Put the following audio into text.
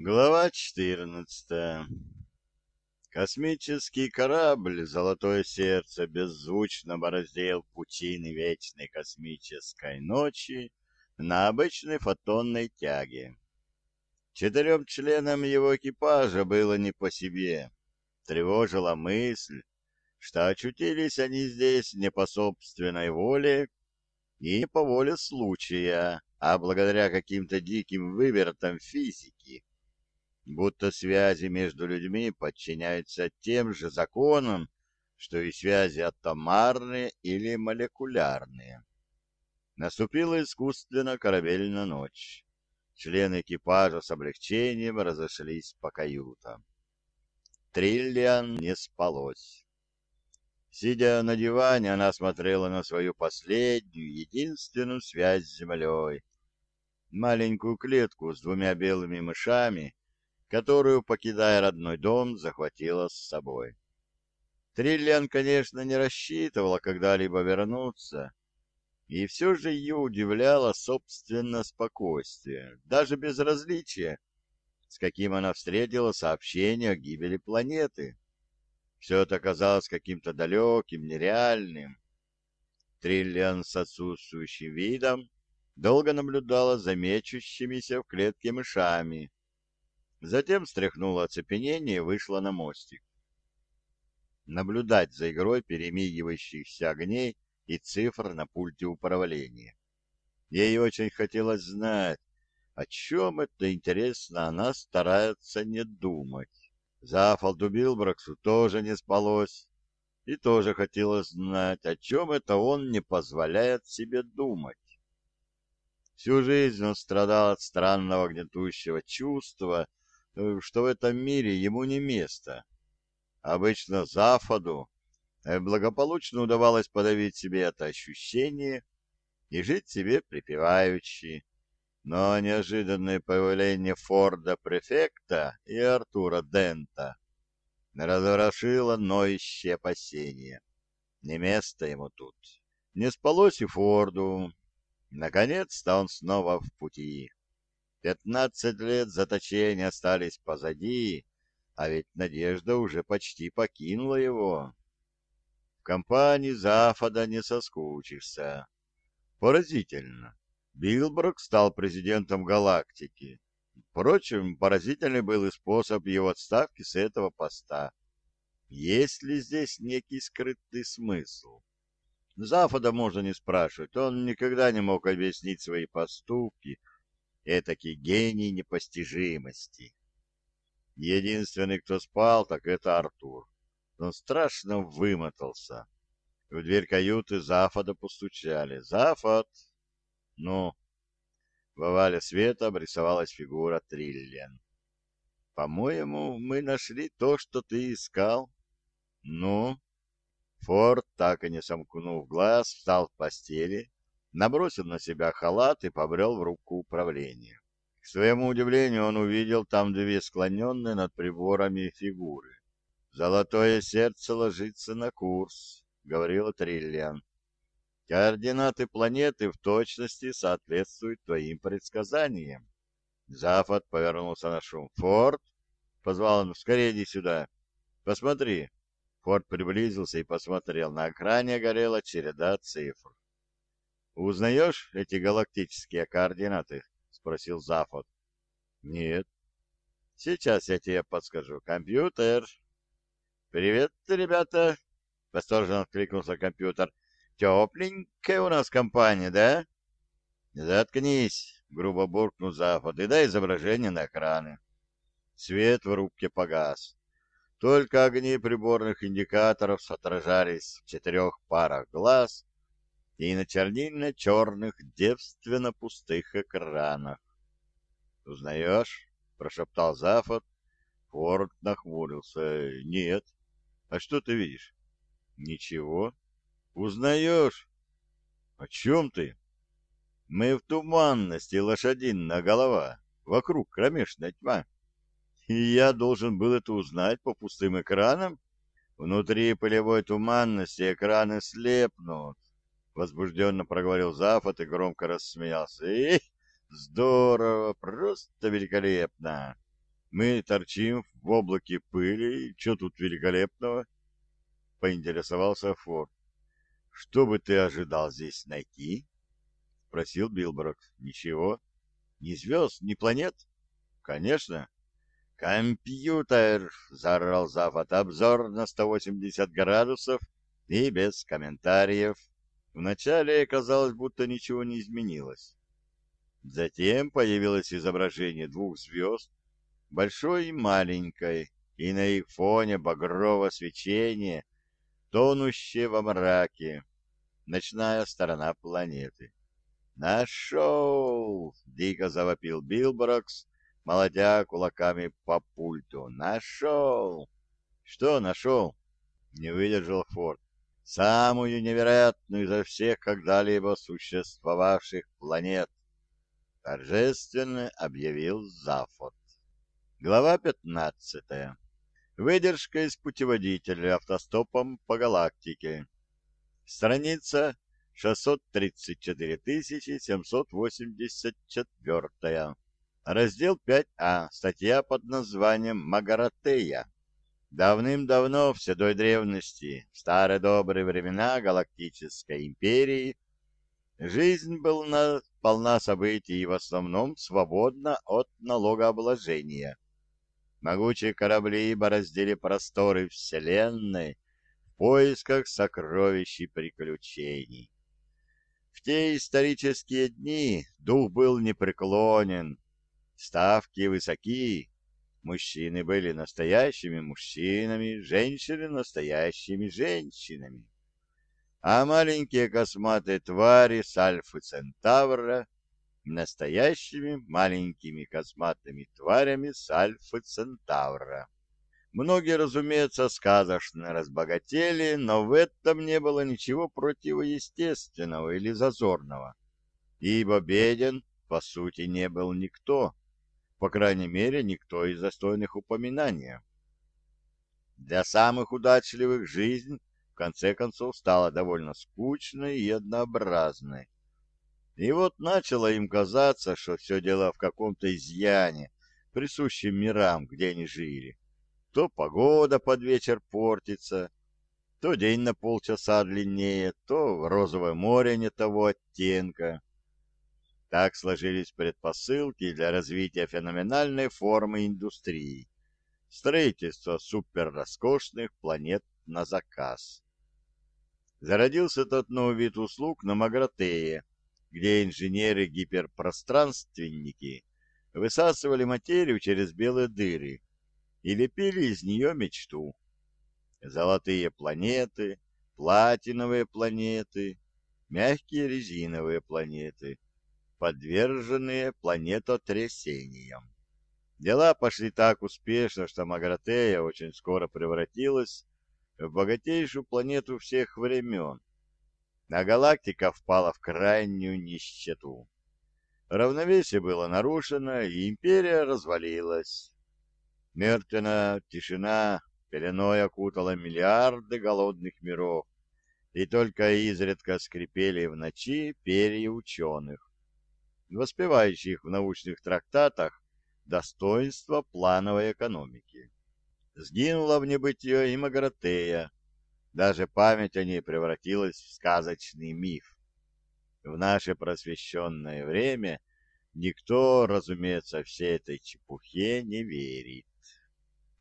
Глава 14. Космический корабль «Золотое сердце» беззвучно бороздил пучины вечной космической ночи на обычной фотонной тяге. Четырем членам его экипажа было не по себе. Тревожила мысль, что очутились они здесь не по собственной воле и не по воле случая, а благодаря каким-то диким вывертам физики будто связи между людьми подчиняются тем же законам, что и связи атомарные или молекулярные. Наступила искусственно корабельная ночь. Члены экипажа с облегчением разошлись по каютам. Триллиан не спалось. Сидя на диване, она смотрела на свою последнюю, единственную связь с землей. Маленькую клетку с двумя белыми мышами, которую, покидая родной дом, захватила с собой. Триллиан, конечно, не рассчитывала когда-либо вернуться, и все же ее удивляло собственно спокойствие, даже безразличие, с каким она встретила сообщение о гибели планеты. Все это казалось каким-то далеким, нереальным. Триллиан с отсутствующим видом долго наблюдала за мечущимися в клетке мышами, Затем стряхнула оцепенение и вышла на мостик. Наблюдать за игрой перемигивающихся огней и цифр на пульте управления. Ей очень хотелось знать, о чем это, интересно, она старается не думать. За Фалду Билбраксу тоже не спалось, и тоже хотелось знать, о чем это он не позволяет себе думать. Всю жизнь он страдал от странного гнетущего чувства, что в этом мире ему не место. Обычно Западу э, благополучно удавалось подавить себе это ощущение и жить себе припеваючи. Но неожиданное появление Форда-префекта и Артура Дента разворошило ноющие опасения. Не место ему тут. Не спалось и Форду. Наконец-то он снова в пути. Пятнадцать лет заточения остались позади, а ведь надежда уже почти покинула его. В компании Зафода не соскучишься. Поразительно. Билброк стал президентом галактики. Впрочем, поразительный был и способ его отставки с этого поста. Есть ли здесь некий скрытый смысл? Зафода можно не спрашивать, он никогда не мог объяснить свои поступки, этакий гений непостижимости. Единственный, кто спал, так это Артур. Он страшно вымотался. В дверь каюты Зафода постучали. «Зафод!» «Ну?» В овале света обрисовалась фигура Триллиан. «По-моему, мы нашли то, что ты искал». «Ну?» Форд, так и не сомкнув глаз, встал в постели, набросил на себя халат и побрел в руку управления. К своему удивлению он увидел там две склоненные над приборами фигуры. «Золотое сердце ложится на курс», — говорила Триллиан. «Координаты планеты в точности соответствуют твоим предсказаниям». Зафот повернулся на шум. «Форд?» — позвал он. «Скорее иди сюда. Посмотри». Форд приблизился и посмотрел. На экране горела череда цифр. «Узнаешь эти галактические координаты?» — спросил Зафот. «Нет». «Сейчас я тебе подскажу. Компьютер». «Привет, ребята!» — восторженно откликнулся компьютер. «Тепленькая у нас компания, да?» «Заткнись!» — грубо буркнул Зафот и дай изображение на экраны. Свет в рубке погас. Только огни приборных индикаторов отражались в четырех парах глаз, и на чернильно-черных девственно-пустых экранах. «Узнаешь?» — прошептал Зафот. Форд нахмурился. «Нет. А что ты видишь?» «Ничего. Узнаешь?» «О чем ты?» «Мы в туманности, лошадиная голова. Вокруг кромешная тьма. И я должен был это узнать по пустым экранам? Внутри полевой туманности экраны слепнут, Возбужденно проговорил Зафот и громко рассмеялся. Эх, здорово, просто великолепно. Мы торчим в облаке пыли, что тут великолепного? — поинтересовался Форд. — Что бы ты ожидал здесь найти? — спросил Билброк. — Ничего. Ни звезд, ни планет? — Конечно. — Компьютер! — заорал Зафот. — Обзор на 180 градусов и без комментариев. Вначале казалось, будто ничего не изменилось. Затем появилось изображение двух звезд, большой и маленькой, и на их фоне багровое свечение, тонущее во мраке, ночная сторона планеты. «Нашел!» — дико завопил Билборокс, молотя кулаками по пульту. «Нашел!» «Что нашел?» — не выдержал Форд самую невероятную изо всех когда-либо существовавших планет, торжественно объявил Зафот. Глава 15. Выдержка из путеводителя автостопом по галактике. Страница 634 784. Раздел 5А. Статья под названием «Магаратея». Давным-давно, в седой древности, в старые добрые времена Галактической империи, жизнь была полна событий и в основном свободна от налогообложения. Могучие корабли бороздили просторы Вселенной в поисках сокровищ и приключений. В те исторические дни дух был непреклонен, ставки высоки, Мужчины были настоящими мужчинами, женщины настоящими женщинами. А маленькие косматые твари с Альфы Центавра настоящими маленькими косматыми тварями с Альфы Центавра. Многие, разумеется, сказочно разбогатели, но в этом не было ничего противоестественного или зазорного, ибо беден, по сути, не был никто по крайней мере, никто из достойных упоминания. Для самых удачливых жизнь, в конце концов, стала довольно скучной и однообразной. И вот начало им казаться, что все дело в каком-то изъяне, присущем мирам, где они жили. То погода под вечер портится, то день на полчаса длиннее, то розовое море не того оттенка. Так сложились предпосылки для развития феноменальной формы индустрии – строительства суперроскошных планет на заказ. Зародился тот новый вид услуг на Магратее, где инженеры-гиперпространственники высасывали материю через белые дыры и лепили из нее мечту. Золотые планеты, платиновые планеты, мягкие резиновые планеты – подверженные планетотрясениям. Дела пошли так успешно, что Магратея очень скоро превратилась в богатейшую планету всех времен, а галактика впала в крайнюю нищету. Равновесие было нарушено, и империя развалилась. Мертвенная тишина пеленой окутала миллиарды голодных миров, и только изредка скрипели в ночи перья ученых воспевающих в научных трактатах достоинство плановой экономики. Сгинула в небытие и Магратея, даже память о ней превратилась в сказочный миф. В наше просвещенное время никто, разумеется, всей этой чепухе не верит.